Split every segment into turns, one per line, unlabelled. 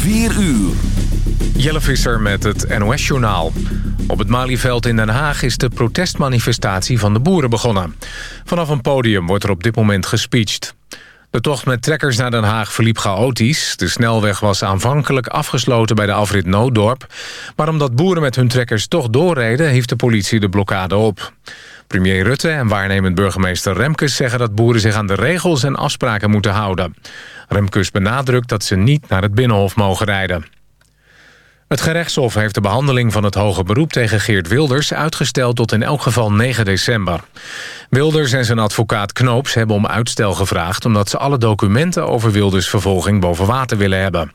4 uur.
Jelle Visser met het NOS-journaal. Op het Malieveld in Den Haag is de protestmanifestatie van de boeren begonnen. Vanaf een podium wordt er op dit moment gespeecht. De tocht met trekkers naar Den Haag verliep chaotisch. De snelweg was aanvankelijk afgesloten bij de afrit Nooddorp. Maar omdat boeren met hun trekkers toch doorreden... heeft de politie de blokkade op. Premier Rutte en waarnemend burgemeester Remkes zeggen dat boeren zich aan de regels en afspraken moeten houden. Remkes benadrukt dat ze niet naar het Binnenhof mogen rijden. Het gerechtshof heeft de behandeling van het hoge beroep tegen Geert Wilders uitgesteld tot in elk geval 9 december. Wilders en zijn advocaat Knoops hebben om uitstel gevraagd omdat ze alle documenten over Wilders vervolging boven water willen hebben.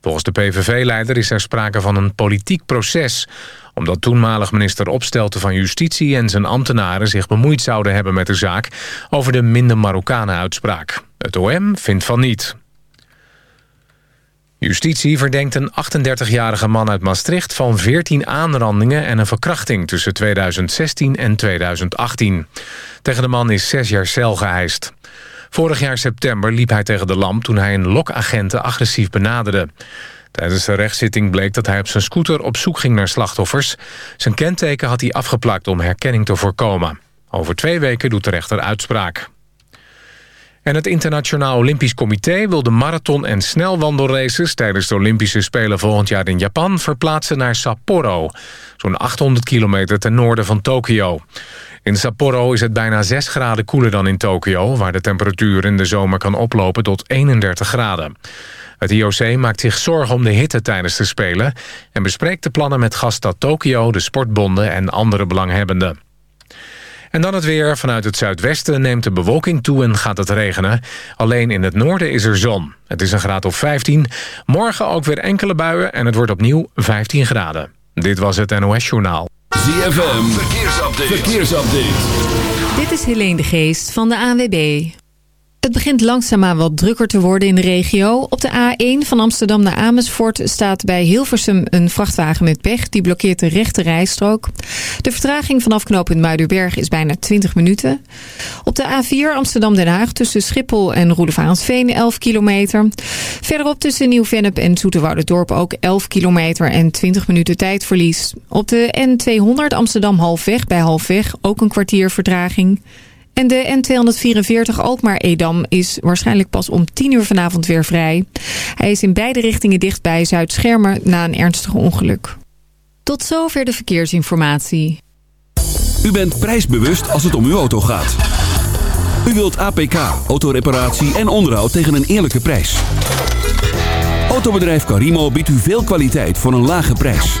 Volgens de PVV-leider is er sprake van een politiek proces omdat toenmalig minister Opstelten van Justitie en zijn ambtenaren zich bemoeid zouden hebben met de zaak over de minder Marokkanen-uitspraak. Het OM vindt van niet. Justitie verdenkt een 38-jarige man uit Maastricht van 14 aanrandingen en een verkrachting tussen 2016 en 2018. Tegen de man is zes jaar cel geëist. Vorig jaar september liep hij tegen de lamp toen hij een lokagenten agressief benaderde. Tijdens de rechtszitting bleek dat hij op zijn scooter op zoek ging naar slachtoffers. Zijn kenteken had hij afgeplakt om herkenning te voorkomen. Over twee weken doet de rechter uitspraak. En het Internationaal Olympisch Comité wil de marathon- en snelwandelraces... tijdens de Olympische Spelen volgend jaar in Japan verplaatsen naar Sapporo. Zo'n 800 kilometer ten noorden van Tokio. In Sapporo is het bijna 6 graden koeler dan in Tokio... waar de temperatuur in de zomer kan oplopen tot 31 graden. Het IOC maakt zich zorgen om de hitte tijdens de Spelen... en bespreekt de plannen met gaststad Tokio, de sportbonden en andere belanghebbenden. En dan het weer. Vanuit het zuidwesten neemt de bewolking toe en gaat het regenen. Alleen in het noorden is er zon. Het is een graad of 15. Morgen ook weer enkele buien en het wordt opnieuw 15 graden. Dit was het NOS Journaal.
ZFM, verkeersupdate. verkeersupdate.
Dit is Helene de Geest van de ANWB. Het begint langzaamaan wat drukker te worden in de regio. Op de A1 van Amsterdam naar Amersfoort staat bij Hilversum een vrachtwagen met pech. Die blokkeert de rechte rijstrook. De vertraging vanaf knooppunt Muidenberg is bijna 20 minuten. Op de A4 Amsterdam-Den Haag tussen Schiphol en Roelevarensveen 11 kilometer. Verderop tussen Nieuw-Vennep en Dorp ook 11 kilometer en 20 minuten tijdverlies. Op de N200 Amsterdam-Halfweg bij Halfweg ook een kwartier vertraging. En de N244 Alkmaar-Edam is waarschijnlijk pas om 10 uur vanavond weer vrij. Hij is in beide richtingen dicht bij Zuid-Schermer na een ernstig ongeluk. Tot zover de verkeersinformatie.
U bent prijsbewust als het om uw auto gaat. U wilt APK, autoreparatie en onderhoud tegen een eerlijke prijs. Autobedrijf Carimo biedt u veel kwaliteit voor een lage prijs.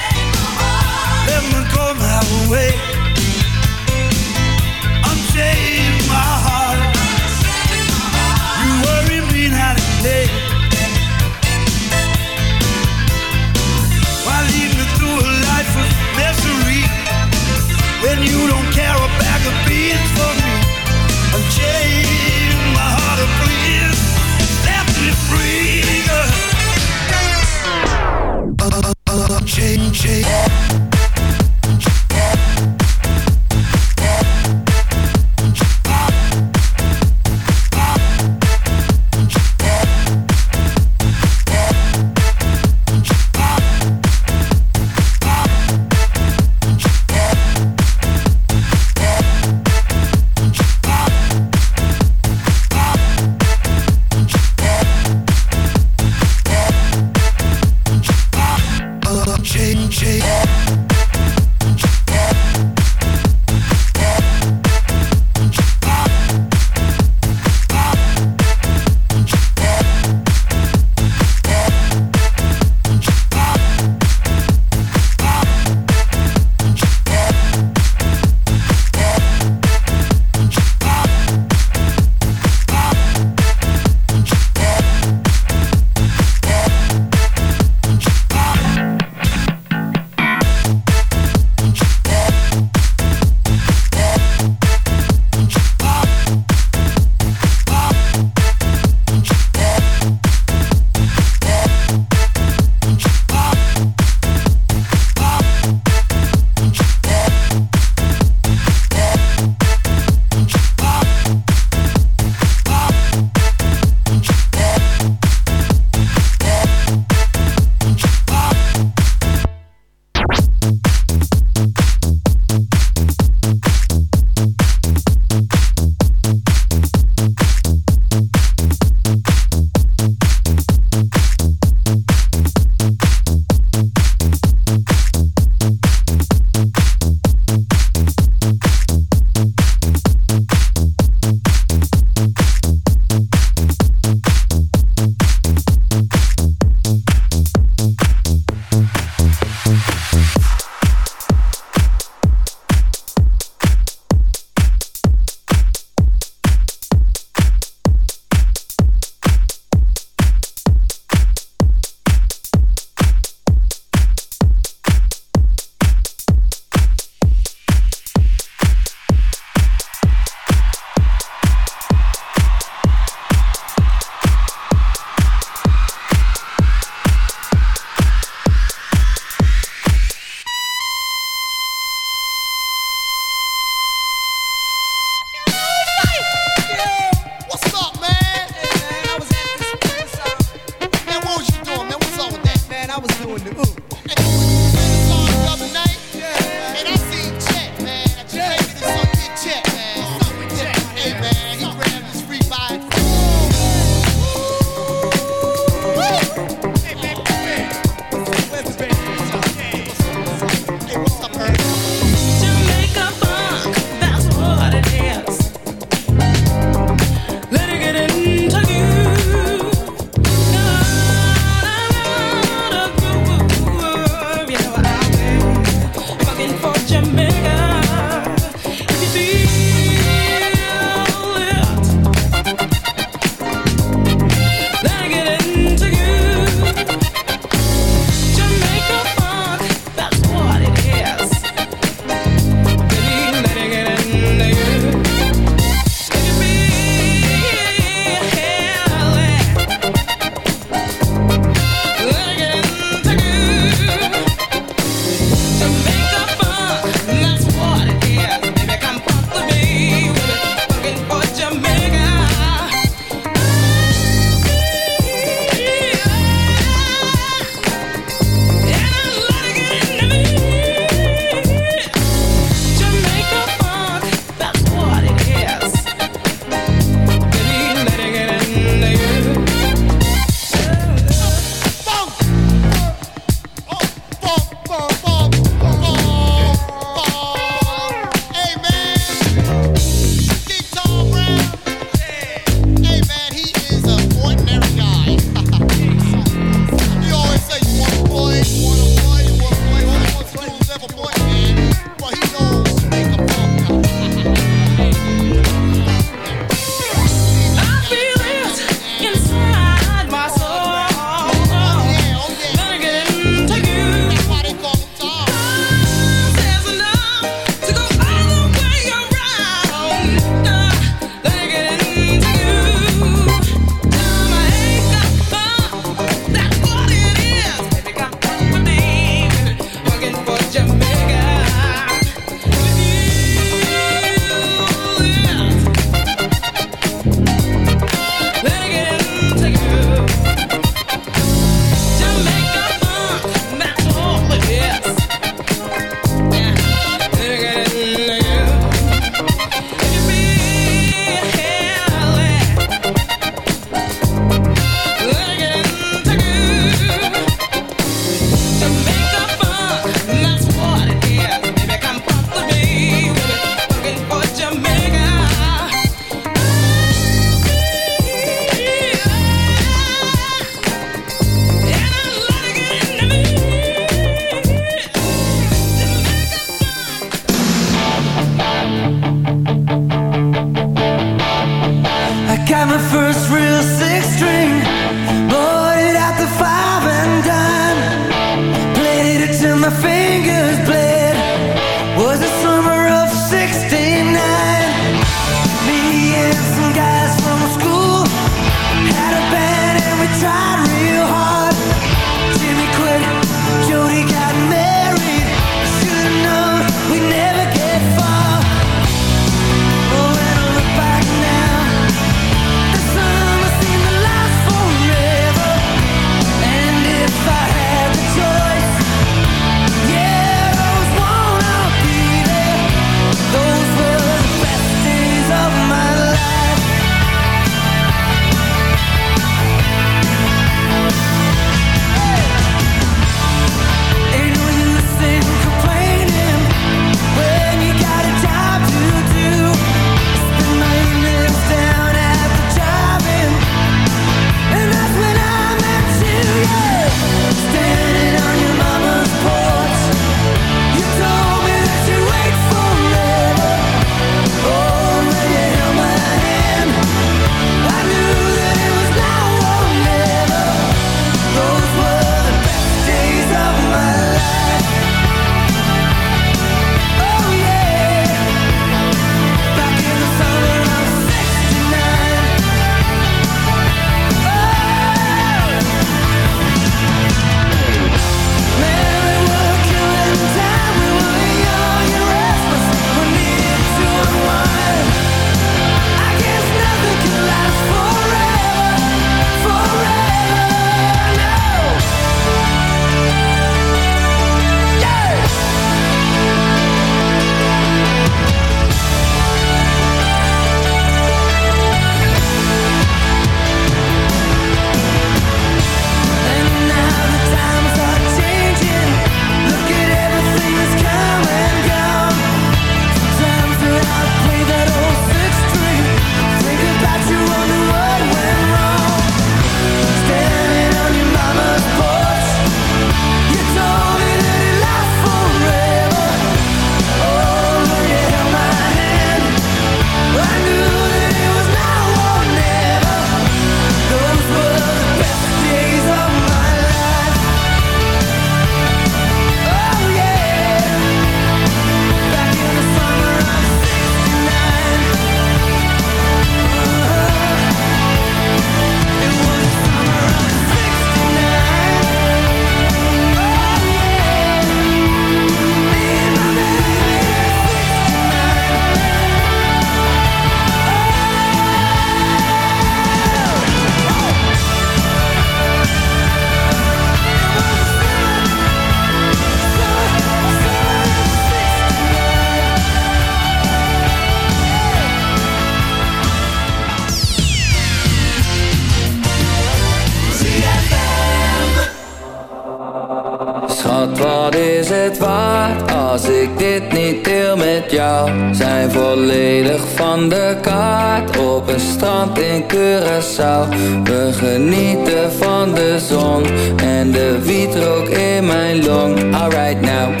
In Curaçao. We genieten van de zon en de wietrook in mijn long. Alright now.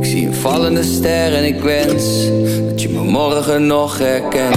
Ik zie een vallende ster en ik wens dat je me morgen nog herkent.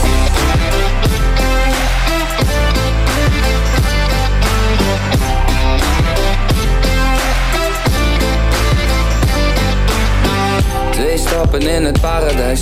Stappen in het paradijs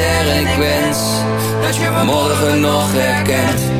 vallende ster en ik wens dat je me morgen nog herkent.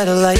satellite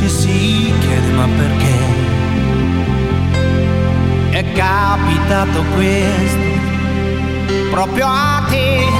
ci si chiede ma perché? È capitato questo proprio a te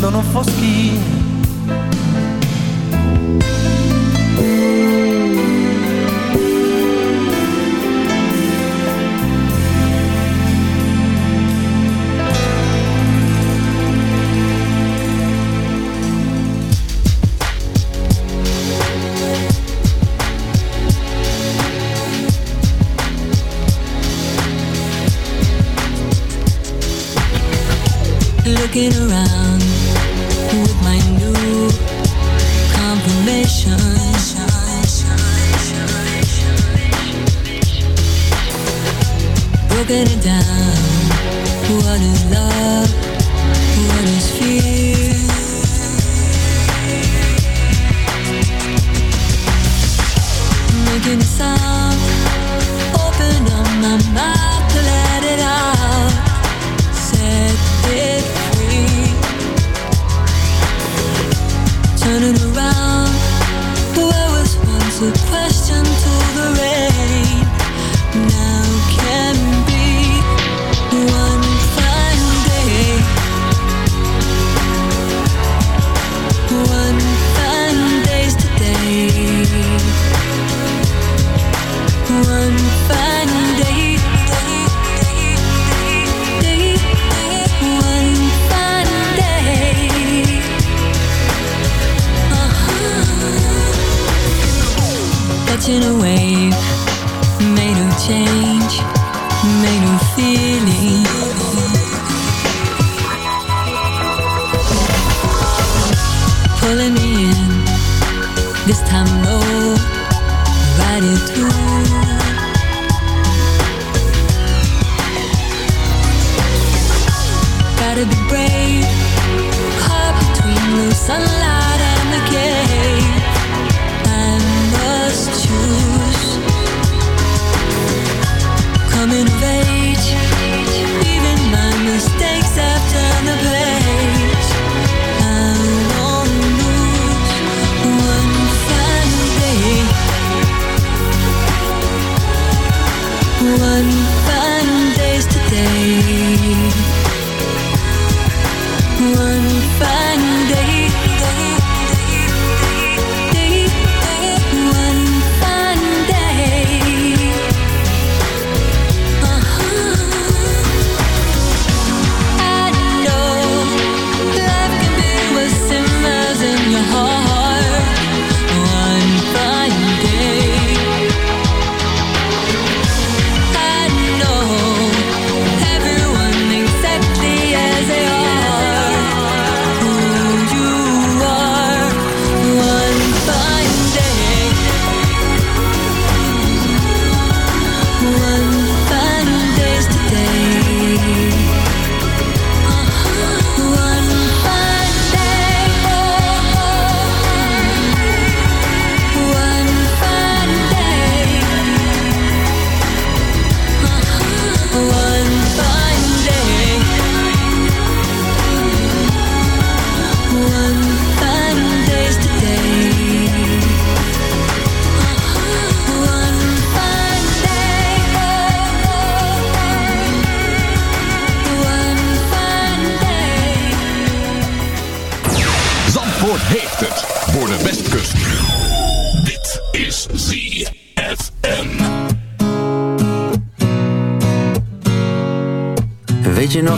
scendono foschi.
looking around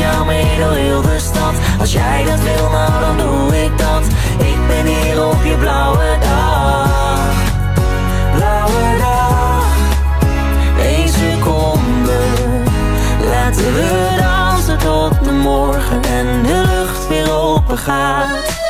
jou mee heel de stad, als jij dat wil, nou dan doe ik dat. Ik ben hier op je blauwe dag, blauwe dag, één seconde. Laten we dansen tot de morgen en de lucht weer open gaat.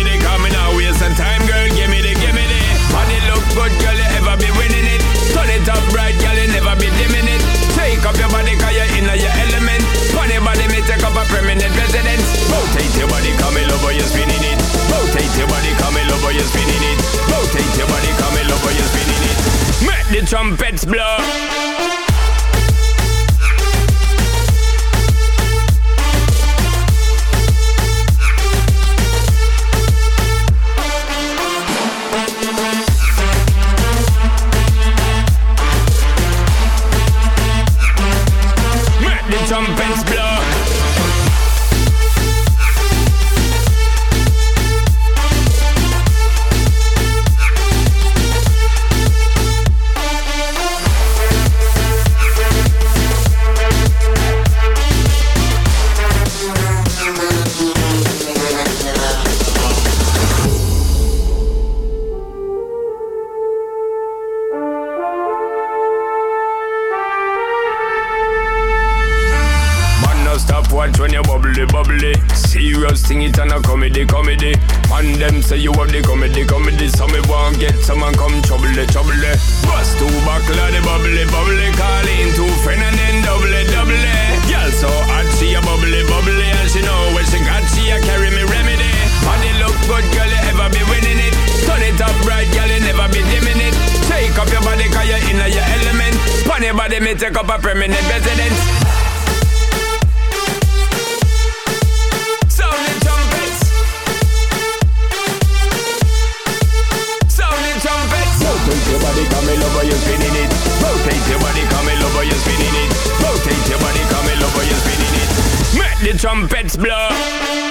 love.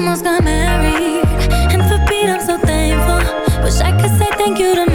almost got married. And for Pete I'm so thankful. Wish I could say thank you to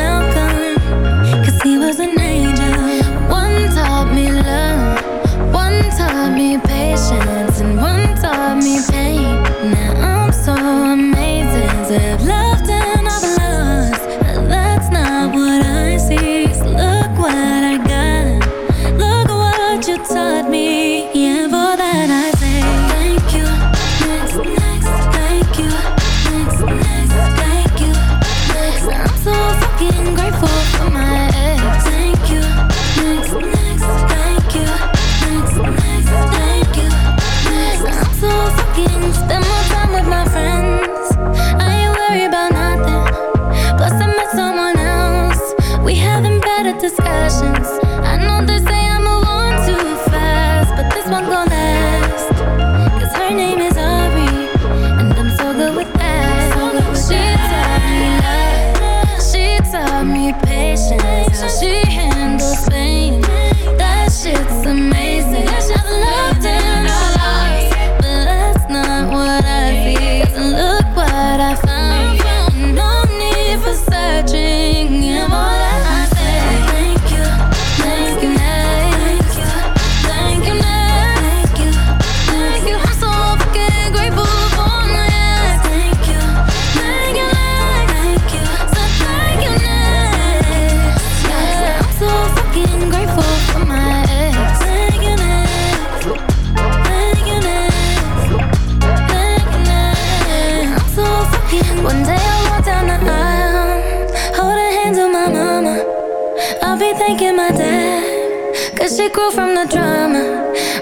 be taking my dad Cause she grew from the drama.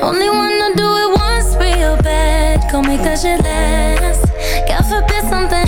Only wanna do it once real bad. Go make that shit last. God forbid something